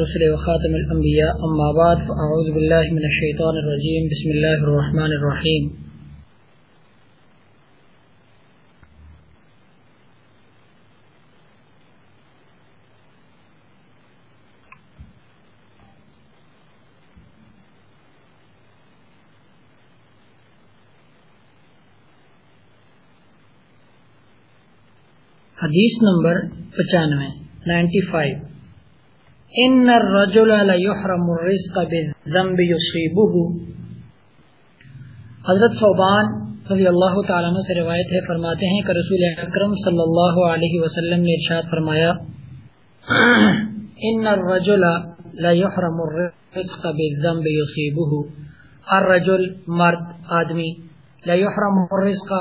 رسل وخاتم الانبیاء اما بعد فاعوذ باللہ من الشیطان الرجیم بسم اللہ الرحمن الرحیم حدیث نمبر پچانوے، نائنٹی فائیو. ان الرجل لیحرم الرزق بالذنب یصیبه حضرت صوبان رضی اللہ تعالیٰ عنہ سے روایت ہے، فرماتے ہیں کہ رسول اکرم صلی اللہ علیہ وسلم نے ارشاد فرمایا ان الرجل لیحرم الرزق بالذنب یصیبه الرجل مرد، آدمی لیحرم الرزق۔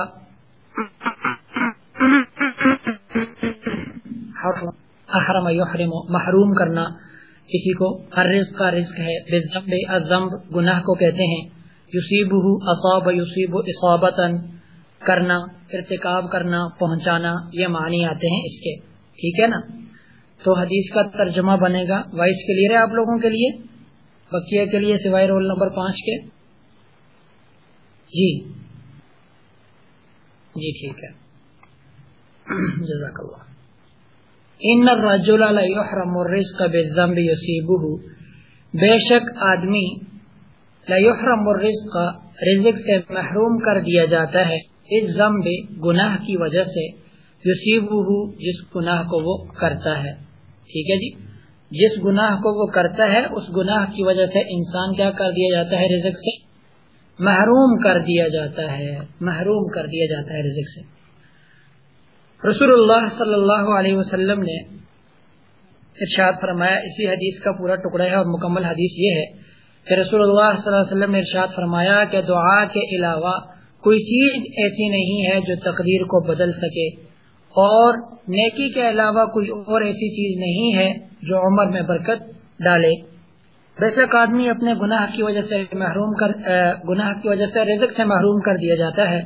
حرم۔ احرم یحرم محروم کرنا۔ کسی کو ہر کا رزق ہے بزمب الزمب گناہ کو کہتے ہیں۔ یصیب اصاب، یصیب اصابتا کرنا، ارتکاب کرنا، پہنچانا، یہ معنی آتے ہیں اس کے۔ ٹھیک ہے نا؟ تو حدیث کا ترجمہ بنے گا وائس کلیئر ہے آپ لوگوں کے لیے؟ بقیہ کے لیے سوائے رول نمبر پانچ کے۔ جی۔ جی ٹھیک ہے۔ جزاک اللہ۔ ان الرجل لا يحرم الرزق بالذنب يصيبه. بے شک آدمی لا يحرم الرزق، رزق سے محروم کر دیا جاتا ہے، اس ذنب گناہ کی وجہ سے یصيبه جس گناہ کو وہ کرتا ہے۔ ٹھیک ہے جی؟ جس گناہ کو وہ کرتا ہے، اس گناہ کی وجہ سے انسان کیا کر دیا جاتا ہے رزق سے؟ محروم کر دیا جاتا ہے، محروم کر دیا جاتا ہے رزق سے۔ رسول اللہ صلی اللہ علیہ وسلم نے ارشاد فرمایا، اسی حدیث کا پورا ٹکڑا ہے اور مکمل حدیث یہ ہے کہ رسول اللہ صلی اللہ علیہ وسلم نے ارشاد فرمایا کہ دعا کے علاوہ کوئی چیز ایسی نہیں ہے جو تقدیر کو بدل سکے اور نیکی کے علاوہ کوئی اور ایسی چیز نہیں ہے جو عمر میں برکت ڈالے۔ بے شک آدمی اپنے گناہ کی وجہ سے محروم کر گناہ کی وجہ سے رزق سے محروم کر دیا جاتا ہے۔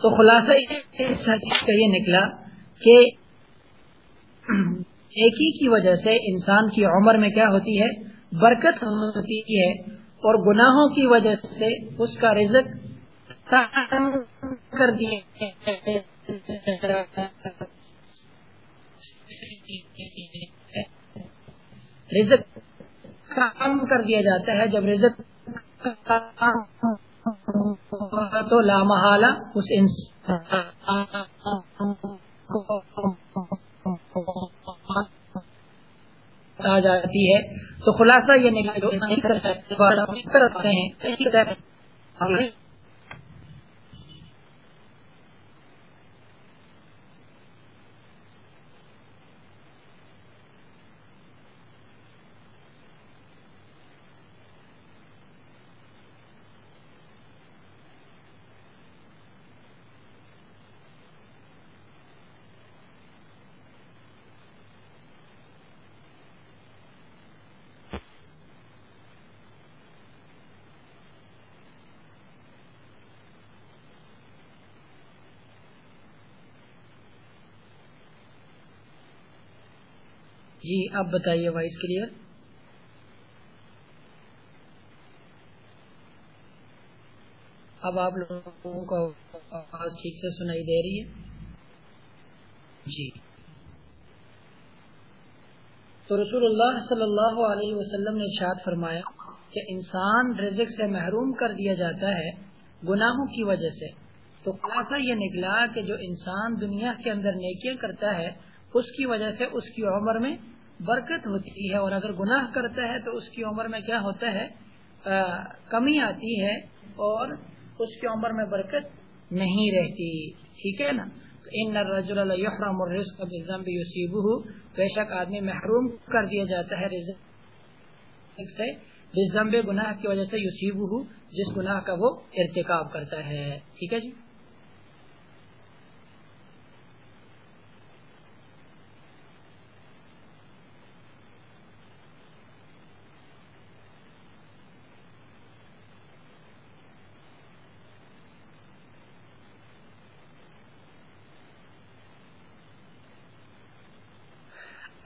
تو خلاصہ اس حدیث کا یہ نکلا کہ ایک ہی کی وجہ سے انسان کی عمر میں کیا ہوتی ہے؟ برکت ہوتی ہے اور گناہوں کی وجہ سے اس کا رزق کر دیا رزق کام کر دیا جاتا ہے جب رزق تو لامحالہ اس انسان آ جاتی ہے۔ تو خلاصہ یہ نکلتے ہیں جی اب بتائیے وائس کلیئر۔ اب آپ لوگوں کو آواز ٹھیک سے سنائی دے رہی ہے۔ جی۔ تو رسول اللہ صلی اللہ علیہ وسلم نے ارشاد فرمایا کہ انسان رزق سے محروم کر دیا جاتا ہے گناہوں کی وجہ سے۔ تو خلاصہ یہ نکلا کہ جو انسان دنیا کے اندر نیکیاں کرتا ہے، اس کی وجہ سے اس کی عمر میں برکت ہوتی ہے اور اگر گناہ کرتا ہے تو اس کی عمر میں کیا ہوتا ہے؟ کمی آتی ہے اور اس کی عمر میں برکت نہیں رہتی۔ ٹھیک ہے نا؟ ان رجول الحرم الرزق بالذنب يصيبه۔ بے شک آدمی محروم کر دیا جاتا ہے رزق سے۔ بالذنب گناہ کی وجہ سے یصيبه جس گناہ کا وہ ارتکاب کرتا ہے۔ ٹھیک ہے جی؟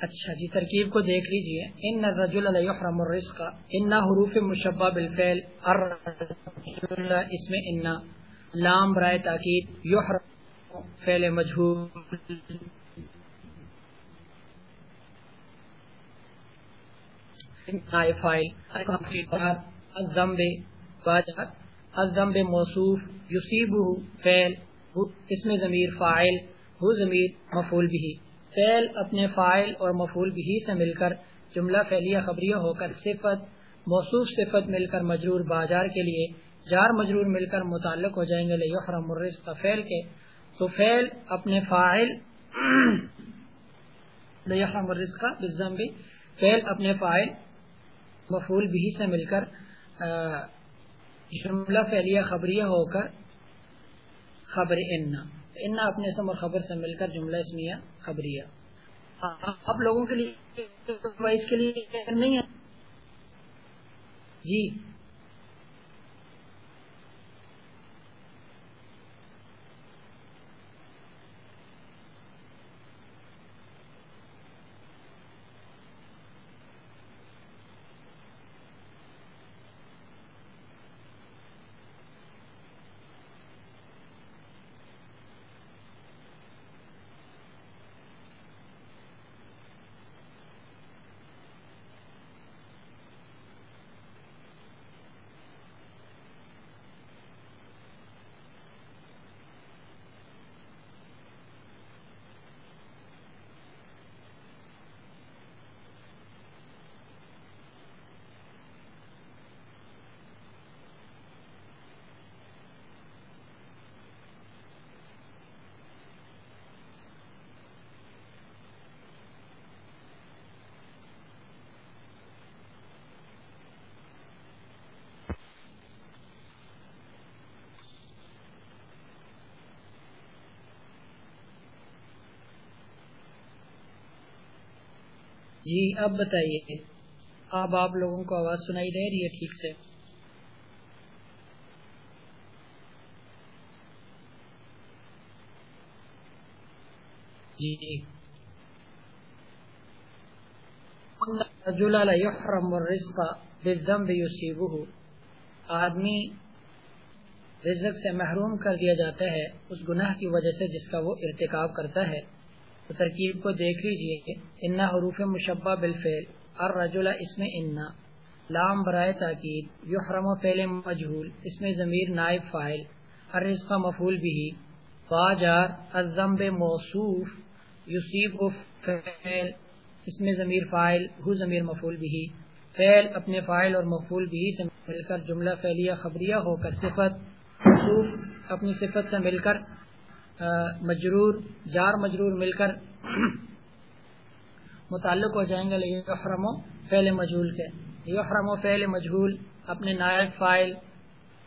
اچھا جی ترکیب کو دیکھ لیجیے۔ ان الرجل لا يحرم الرزق۔ ان حروف مشبہ بالفعل۔ الرجل اسم ان لام برائے تاکید۔ یحرم فعل مجهول۔ الذنب موصوف۔ یصیبه فعل۔ اسم ضمیر فاعل۔ هو ضمیر مفعول به فعل اپنے فائل اور مفول بھی سے مل کر جملہ فعلیہ خبریہ ہو کر صفت، موصوف صفت مل کر مجرور بازار کے لیے جار مجرور مل کر متعلق ہو جائیں گے، لیحرم الرزق فعل کے۔ تو فعل اپنے فائل لیحرم الرزق بالذنب فعل اپنے فائل مفول بھی سے مل کر جملہ فعلیہ خبریہ ہو کر خبر انہ ان اپنے سم اور خبر سے مل کر جملہ اسمیہ خبریہ آپ لوگوں کے لیے اس کے لیے نہیں ہے۔ جی۔ جی اب بتائیے۔ اب آپ لوگوں کو آواز سنائی دے رہی ہے ٹھیک سے۔ جی۔ آدمی رزق سے محروم کر دیا جاتا ہے، اس گناہ کی وجہ سے جس کا وہ ارتکاب کرتا ہے۔ تو ترکیب کو دیکھ لیجیے انا حروف مشبہ بالفعل، الرجل اسم انا لام برائے تاکید، یحرم فعل مجهول اسم ضمیر نائب فاعل، الرزق مفعول به فاجار الذنب موصوف، یصیب فعل، اسم ضمیر فاعل هو ضمیر مفعول به، فعل اپنے فاعل اور مفعول به سے مل کر جملہ فعلیہ خبریہ ہو کر صفت موصوف اپنی صفت سے مل کر مجرور، جار مجرور مل کر متعلق ہو جائیں گے یحرم فعل مجہول کے۔ یحرم و فعل مجہول اپنے نائب فائل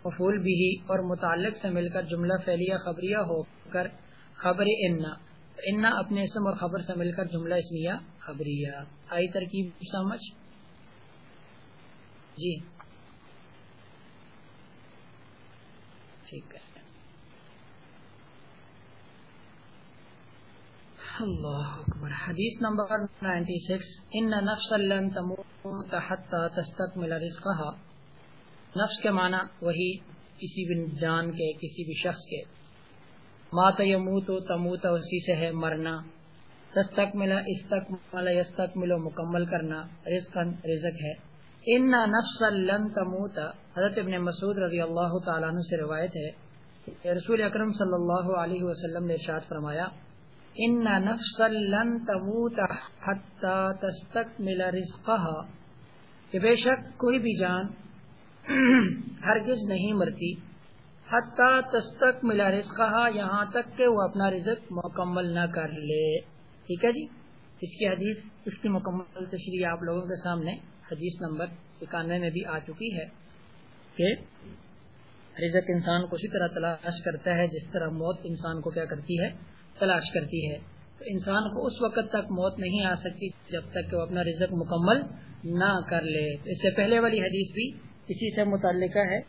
مفول بھی اور متعلق سے مل کر جملہ فعلیہ خبریہ ہو کر خبر انا۔ انا اپنے اسم اور خبر سے مل کر جملہ اسمیہ خبریہ۔ آئی ترکیب سمجھ؟ جی۔ ٹھیک ہے۔ اللہ اکبر. حدیث نمبر 96 ان نفس لن تموت حتى تستكمل رزقها نفس کے معنی وہی کسی بھی جان کے، کسی بھی شخص کے. مات یموت و تموت اسی سے ہے مرنا. تستکمل، استکمل، یستکمل مکمل کرنا. رزقا رزق ہے. ان نفس لن تموت. حضرت ابن مسعود رضی اللہ تعالیٰ عنہ سے روایت ہے رسول اکرم صلی اللہ علیہ وسلم نے ارشاد فرمایا ان نفس لن تموت حتى تستكمل رزقها۔ کہ بے شک کوئی بھی جان ہرگز نہیں مرتی حتی تستکمل رزقها، یہاں تک کہ وہ اپنا رزق مکمل نہ کر لے۔ ٹھیک ہے جی؟ اس کی حدیث، اس کی مکمل تشریح آپ لوگوں کے سامنے حدیث نمبر اکانوے میں بھی آ چکی ہے کہ رزق انسان کو اسی طرح تلاش کرتا ہے جس طرح موت انسان کو کیا کرتی ہے؟ تلاش کرتی ہے۔ تو انسان کو اس وقت تک موت نہیں آ سکتی جب تک کہ وہ اپنا رزق مکمل نہ کر لے۔ تو اس سے پہلے والی حدیث بھی اسی سے متعلقہ ہے۔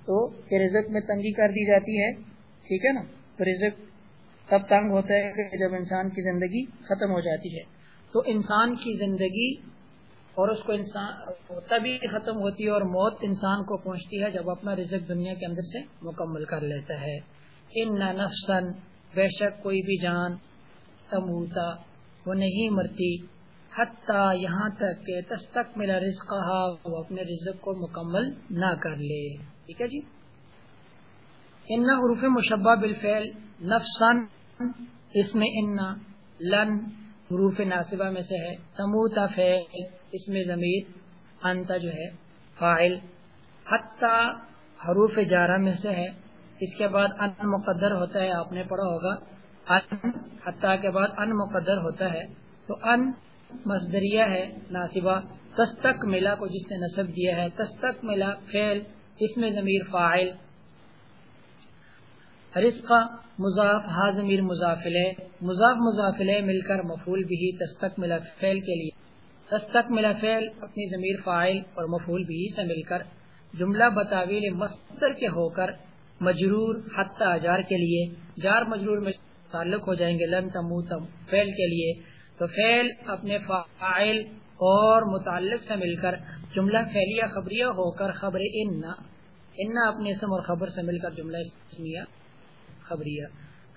تو کہ رزق میں تنگی کر دی جاتی ہے، ٹھیک ہے نا؟ تو رزق تب تنگ ہوتا ہے کہ جب انسان کی زندگی ختم ہو جاتی ہے۔ تو انسان کی زندگی اور اس کو انسان تبھی ختم ہوتی ہے اور موت انسان کو پہنچتی ہے جب اپنا رزق دنیا کے اندر سے مکمل کر لیتا ہے۔ ان نفسن بے شک کوئی بھی جان تموتا وہ نہیں مرتی۔ حتیٰ یہاں تک کہ تستک ملا رزق وہ اپنے رزق کو مکمل نہ کر لے۔ ٹھیک ہے جی؟ ان حروف مشبہ بالفعل نفسن اس میں ان لن حروف ناصبہ میں سے ہے۔ تموتا فعل، اس میں ضمیر انتا جو ہے فائل حتی حروف جارہ میں سے ہے۔ اس کے بعد ان مقدر ہوتا ہے، آپ نے پڑھا ہوگا۔ ان حتیٰ کے بعد ان مقدر ہوتا ہے۔ تو ان مصدریہ ہے، ناصبہ۔ تستک ملا کو جس نے نصب دیا ہے، تستک ملا فعل، اس میں ضمیر فائل رزق مضاف ہاضمیر مضافل مضاف مضافل مل کر مفول بھی تستک ملا فعل کے لیے۔ تستک ملا فعل اپنی ضمیر فائل اور مفول بھی سے مل کر۔ جملہ بتاویل مستر کے ہو کر۔ مجرور حتی جار کے لیے، جار مجرور میں تعلق ہو جائیں گے، لن تموتم فعل کے لیے۔ تو فعل اپنے فائل اور متعلق سے مل کر جملہ فعلیہ خبریہ ہو کر خبر ان ان اپنے اسم اور خبر سے مل کر جملہ اسمیہ خبریہ۔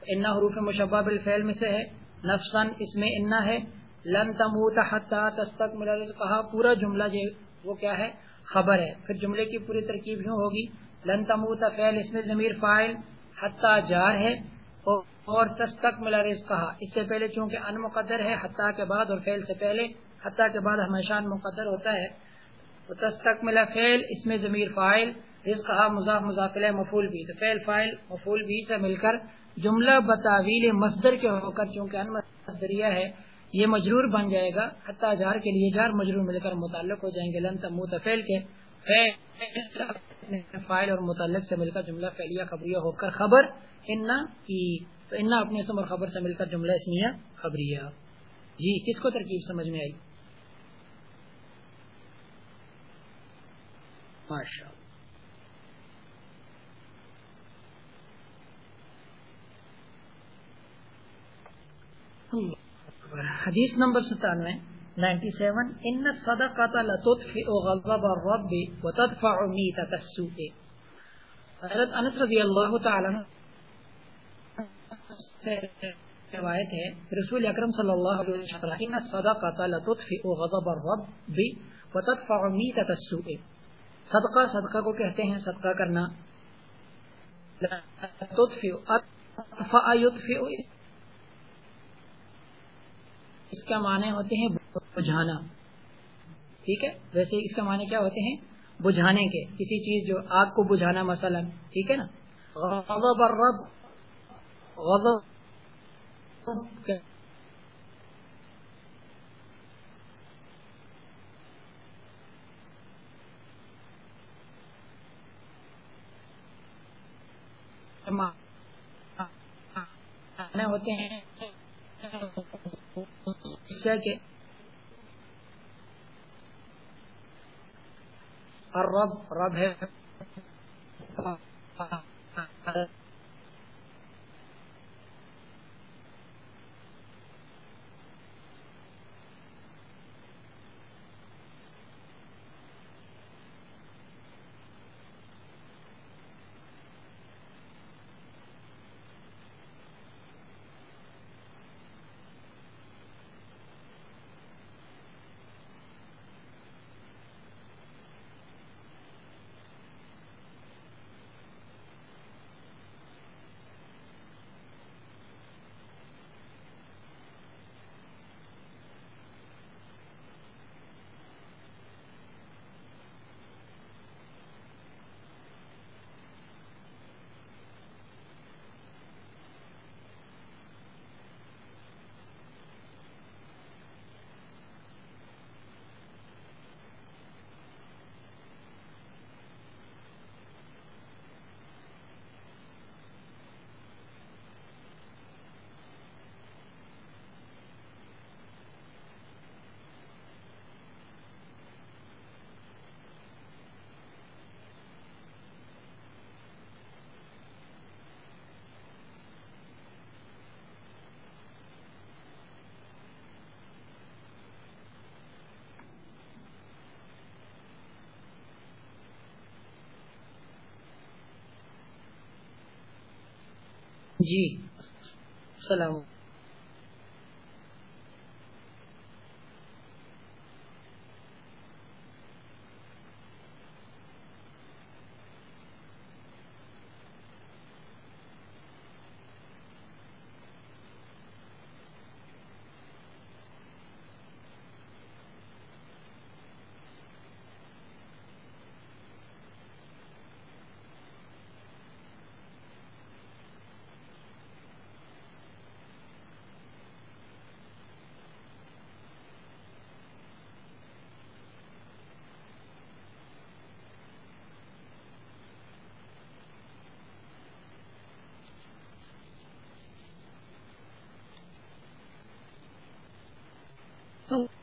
ان حروف مشبہ بالفعل میں سے ہے۔ نفسن اس میں انا ہے۔ لن تموت حتی تستکمل کہا پورا جملہ جو وہ کیا ہے؟ خبر ہے۔ پھر جملے کی پوری ترکیب یوں ہوگی۔ لن تموت فعل اس میں ضمیر فائل حتی جار ہے اور تستک ملا کہا اس سے پہلے چونکہ ان مقدر ہے، حتیٰ کے بعد اور فعل سے پہلے، حتیٰ کے بعد ہمیشہ ان مقدر ہوتا ہے۔ تو تستک ملا فعل اس میں ضمیر فائل رز کہا مضاف مضافل مفول بھی۔ تو فعل فائل مفول بھی سے مل کر جملہ بتاویل مصدر کے ہو کر چونکہ ان مصدریہ ہے، یہ مجرور بن جائے گا۔ حتیٰ جار کے لیے جار مجرور مل کر متعلق ہو جائیں گے۔ لن تموت فعل کے فعل فائل اور متعلق سے مل کر جملہ فعلیہ خبریہ ہو کر خبر ان کی تو انا اپنے اسم اور خبر سے مل کر جملہ اسمیہ خبریہ۔ جی کس کو ترکیب سمجھ میں آئی؟ ماشاء حدیث نمبر ستانوے۔ نائنٹی سیون ان غضب الرب وتدفع السوء. حضرت انس رضی اللہ تعالی سے روایت ہے رسول اکرم صلی اللہ علیہ وسلم صدقہ غضب الرب وتدفع میتۃ السوء. صدقہ صدقہ کو کہتے ہیں، صدقہ کرنا۔ اس کا معنی ہوتے ہیں بجھانا۔ ٹھیک ہے؟ ویسے اس کا معنی کیا ہوتے ہیں؟ بجھانے کے۔ کسی چیز جو آگ کو بجھانا مثلا، ٹھیک ہے نا؟ غضب الرب، غضب ہوتے ہیں کہ رب رب ہے۔ جی السلام تو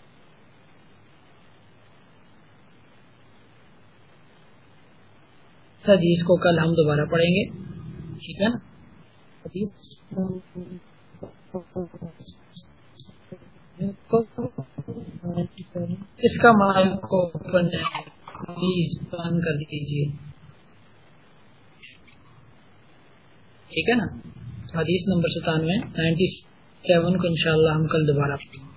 حدیث کو کل ہم دوبارہ پڑھیں گے۔ ٹھیک ہے نا؟ اس کا مال کو کر دیجیے ٹھیک ہے نا؟ حدیث نمبر ستانوے، نائنٹی سیون کو انشاءاللہ ہم کل دوبارہ پڑھیں گے۔